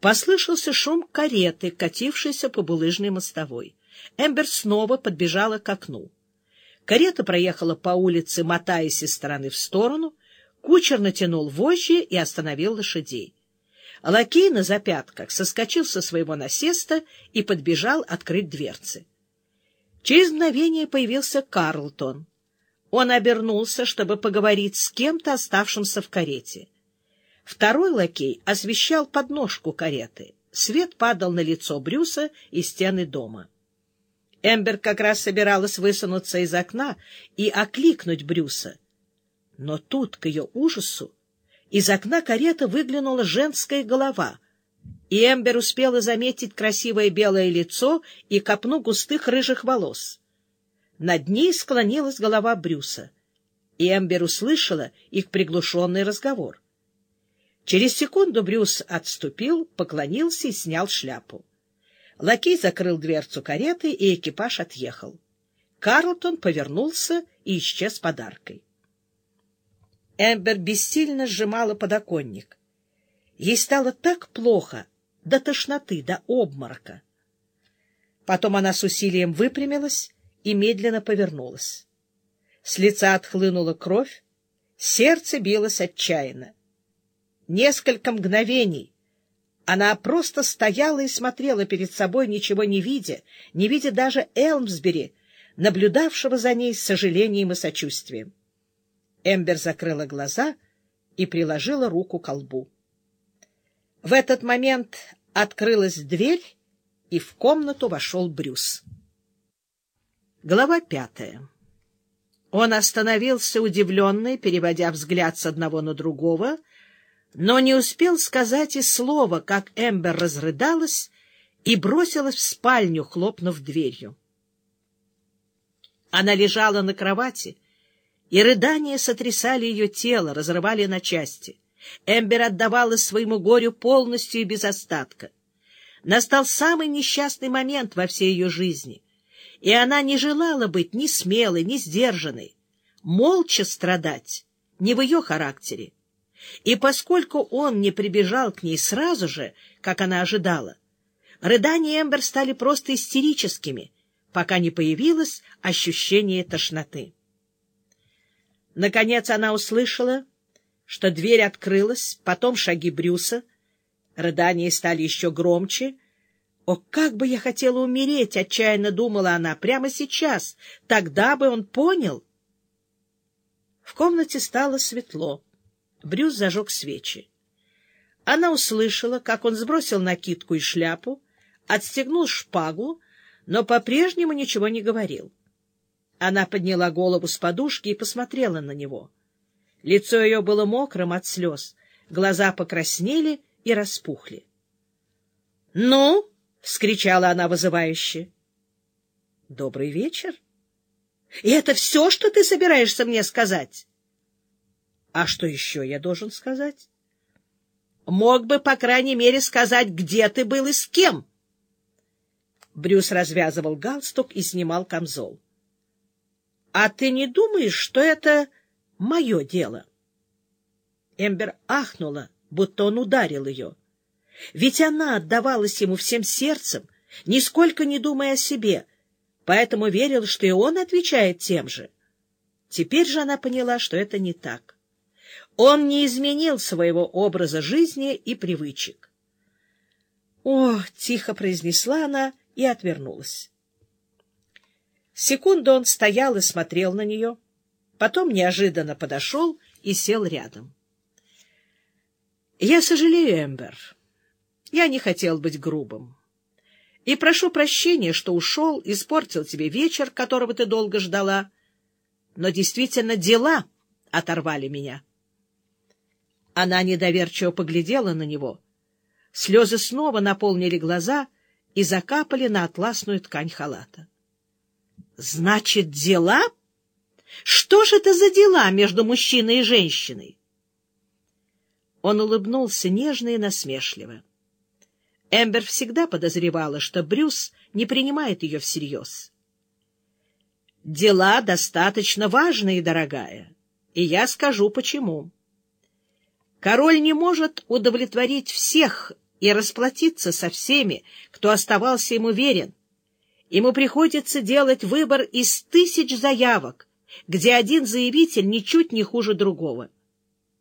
Послышался шум кареты, катившейся по булыжной мостовой. Эмбер снова подбежала к окну. Карета проехала по улице, мотаясь из стороны в сторону. Кучер натянул вожжи и остановил лошадей. Лакей на запятках соскочил со своего насеста и подбежал открыть дверцы. Через мгновение появился Карлтон. Он обернулся, чтобы поговорить с кем-то, оставшимся в карете. Второй лакей освещал подножку кареты. Свет падал на лицо Брюса и стены дома. Эмбер как раз собиралась высунуться из окна и окликнуть Брюса. Но тут, к ее ужасу, из окна кареты выглянула женская голова, и Эмбер успела заметить красивое белое лицо и копну густых рыжих волос. Над ней склонилась голова Брюса, и Эмбер услышала их приглушенный разговор. Через секунду Брюс отступил, поклонился и снял шляпу. Лакей закрыл дверцу кареты, и экипаж отъехал. Карлтон повернулся и исчез подаркой. Эмбер бессильно сжимала подоконник. Ей стало так плохо, до тошноты, до обморока. Потом она с усилием выпрямилась и медленно повернулась. С лица отхлынула кровь, сердце билось отчаянно. Несколько мгновений она просто стояла и смотрела перед собой, ничего не видя, не видя даже Элмсбери, наблюдавшего за ней с сожалением и сочувствием. Эмбер закрыла глаза и приложила руку к колбу. В этот момент открылась дверь, и в комнату вошел Брюс. Глава пятая. Он остановился удивленный, переводя взгляд с одного на другого, но не успел сказать и слова, как Эмбер разрыдалась и бросилась в спальню, хлопнув дверью. Она лежала на кровати, и рыдания сотрясали ее тело, разрывали на части. Эмбер отдавалась своему горю полностью и без остатка. Настал самый несчастный момент во всей ее жизни, и она не желала быть ни смелой, ни сдержанной. Молча страдать не в ее характере. И поскольку он не прибежал к ней сразу же, как она ожидала, рыдания Эмбер стали просто истерическими, пока не появилось ощущение тошноты. Наконец она услышала, что дверь открылась, потом шаги Брюса. Рыдания стали еще громче. «О, как бы я хотела умереть!» — отчаянно думала она. «Прямо сейчас! Тогда бы он понял!» В комнате стало светло. Брюс зажег свечи. Она услышала, как он сбросил накидку и шляпу, отстегнул шпагу, но по-прежнему ничего не говорил. Она подняла голову с подушки и посмотрела на него. Лицо ее было мокрым от слез, глаза покраснели и распухли. — Ну? — вскричала она вызывающе. — Добрый вечер. — И это все, что ты собираешься мне сказать? — А что еще я должен сказать? — Мог бы, по крайней мере, сказать, где ты был и с кем. Брюс развязывал галстук и снимал камзол. — а ты не думаешь, что это мое дело? Эмбер ахнула, будто он ударил ее. Ведь она отдавалась ему всем сердцем, нисколько не думая о себе, поэтому верила, что и он отвечает тем же. Теперь же она поняла, что это не так. Он не изменил своего образа жизни и привычек. «О!» — тихо произнесла она и отвернулась. Секунду он стоял и смотрел на нее, потом неожиданно подошел и сел рядом. — Я сожалею, Эмбер. Я не хотел быть грубым. И прошу прощения, что ушел, испортил тебе вечер, которого ты долго ждала. Но действительно дела оторвали меня. Она недоверчиво поглядела на него. Слезы снова наполнили глаза и закапали на атласную ткань халата. Значит, дела? Что же это за дела между мужчиной и женщиной? Он улыбнулся нежно и насмешливо. Эмбер всегда подозревала, что Брюс не принимает ее всерьез. «Дела достаточно важные, дорогая, и я скажу, почему. Король не может удовлетворить всех и расплатиться со всеми, кто оставался ему верен. Ему приходится делать выбор из тысяч заявок, где один заявитель ничуть не хуже другого.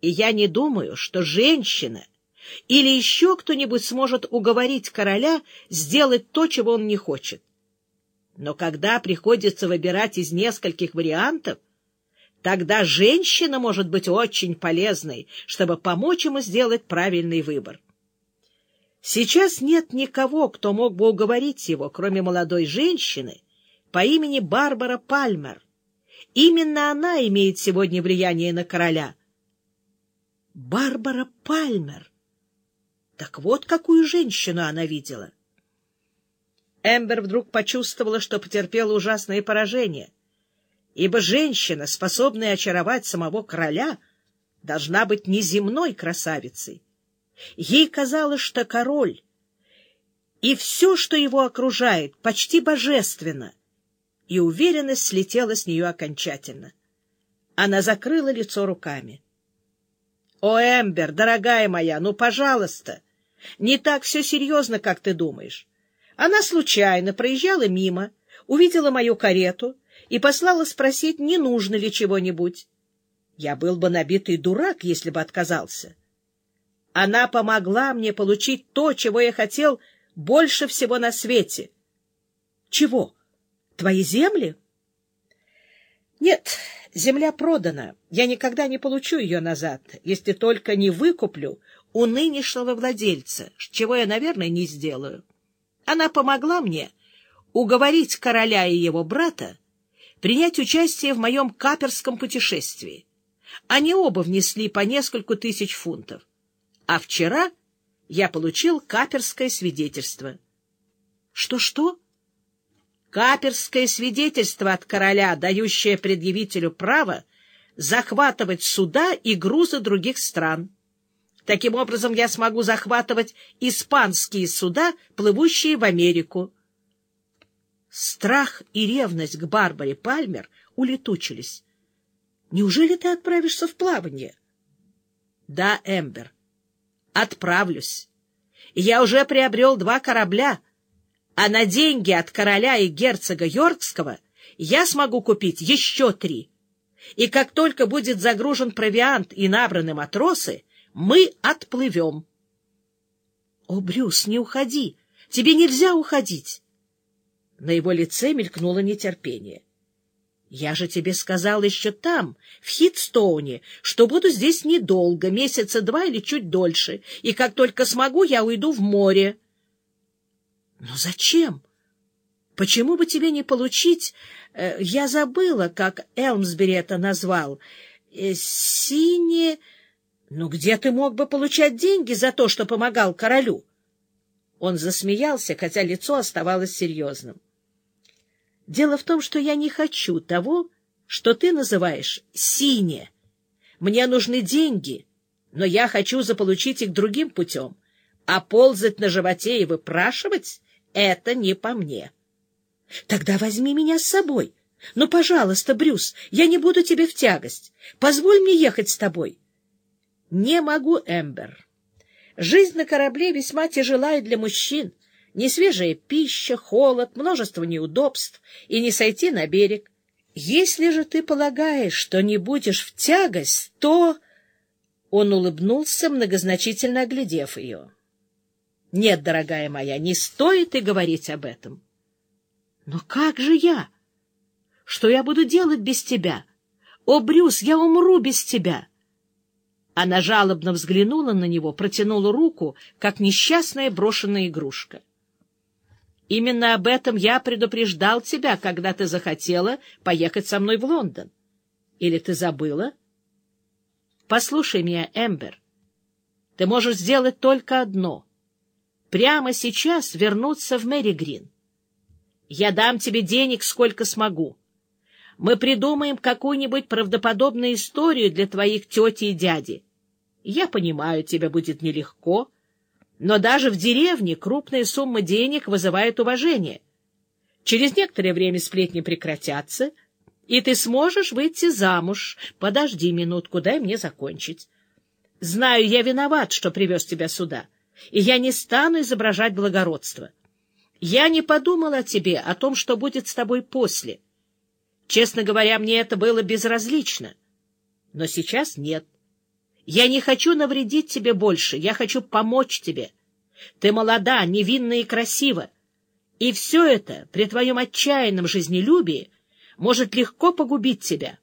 И я не думаю, что женщина или еще кто-нибудь сможет уговорить короля сделать то, чего он не хочет. Но когда приходится выбирать из нескольких вариантов, тогда женщина может быть очень полезной, чтобы помочь ему сделать правильный выбор. Сейчас нет никого, кто мог бы уговорить его, кроме молодой женщины по имени Барбара Пальмер. Именно она имеет сегодня влияние на короля. Барбара Пальмер. Так вот, какую женщину она видела. Эмбер вдруг почувствовала, что потерпела ужасное поражение, ибо женщина, способная очаровать самого короля, должна быть неземной красавицей. Ей казалось, что король и все, что его окружает, почти божественно, и уверенность слетела с нее окончательно. Она закрыла лицо руками. — О, Эмбер, дорогая моя, ну, пожалуйста, не так все серьезно, как ты думаешь. Она случайно проезжала мимо, увидела мою карету и послала спросить, не нужно ли чего-нибудь. Я был бы набитый дурак, если бы отказался. Она помогла мне получить то, чего я хотел больше всего на свете. Чего? Твои земли? Нет, земля продана. Я никогда не получу ее назад, если только не выкуплю у нынешнего владельца, чего я, наверное, не сделаю. Она помогла мне уговорить короля и его брата принять участие в моем каперском путешествии. Они оба внесли по нескольку тысяч фунтов а вчера я получил каперское свидетельство. Что-что? Каперское свидетельство от короля, дающее предъявителю право захватывать суда и грузы других стран. Таким образом, я смогу захватывать испанские суда, плывущие в Америку. Страх и ревность к Барбаре Пальмер улетучились. Неужели ты отправишься в плавание? Да, Эмбер. Отправлюсь. Я уже приобрел два корабля, а на деньги от короля и герцога Йоркского я смогу купить еще три. И как только будет загружен провиант и набраны матросы, мы отплывем. — О, Брюс, не уходи! Тебе нельзя уходить! На его лице мелькнуло нетерпение. Я же тебе сказал еще там, в Хитстоуне, что буду здесь недолго, месяца два или чуть дольше, и как только смогу, я уйду в море. Но зачем? Почему бы тебе не получить... Э, я забыла, как Элмсбери это назвал. Э, сине... Ну, где ты мог бы получать деньги за то, что помогал королю? Он засмеялся, хотя лицо оставалось серьезным. Дело в том, что я не хочу того, что ты называешь «сине». Мне нужны деньги, но я хочу заполучить их другим путем, а ползать на животе и выпрашивать — это не по мне. Тогда возьми меня с собой. Ну, пожалуйста, Брюс, я не буду тебе в тягость. Позволь мне ехать с тобой. Не могу, Эмбер. Жизнь на корабле весьма тяжела и для мужчин несвежая пища, холод, множество неудобств и не сойти на берег. Если же ты полагаешь, что не будешь в тягость, то...» Он улыбнулся, многозначительно оглядев ее. «Нет, дорогая моя, не стоит и говорить об этом». «Но как же я? Что я буду делать без тебя? О, Брюс, я умру без тебя!» Она жалобно взглянула на него, протянула руку, как несчастная брошенная игрушка. Именно об этом я предупреждал тебя, когда ты захотела поехать со мной в Лондон. Или ты забыла? Послушай меня, Эмбер. Ты можешь сделать только одно. Прямо сейчас вернуться в Мэри Грин. Я дам тебе денег, сколько смогу. Мы придумаем какую-нибудь правдоподобную историю для твоих тети и дяди. Я понимаю, тебе будет нелегко, — но даже в деревне крупная сумма денег вызывает уважение. Через некоторое время сплетни прекратятся, и ты сможешь выйти замуж. Подожди минутку, дай мне закончить. Знаю, я виноват, что привез тебя сюда. и я не стану изображать благородство. Я не подумал о тебе, о том, что будет с тобой после. Честно говоря, мне это было безразлично. Но сейчас нет. Я не хочу навредить тебе больше, я хочу помочь тебе. Ты молода, невинна и красива. И все это при твоем отчаянном жизнелюбии может легко погубить тебя.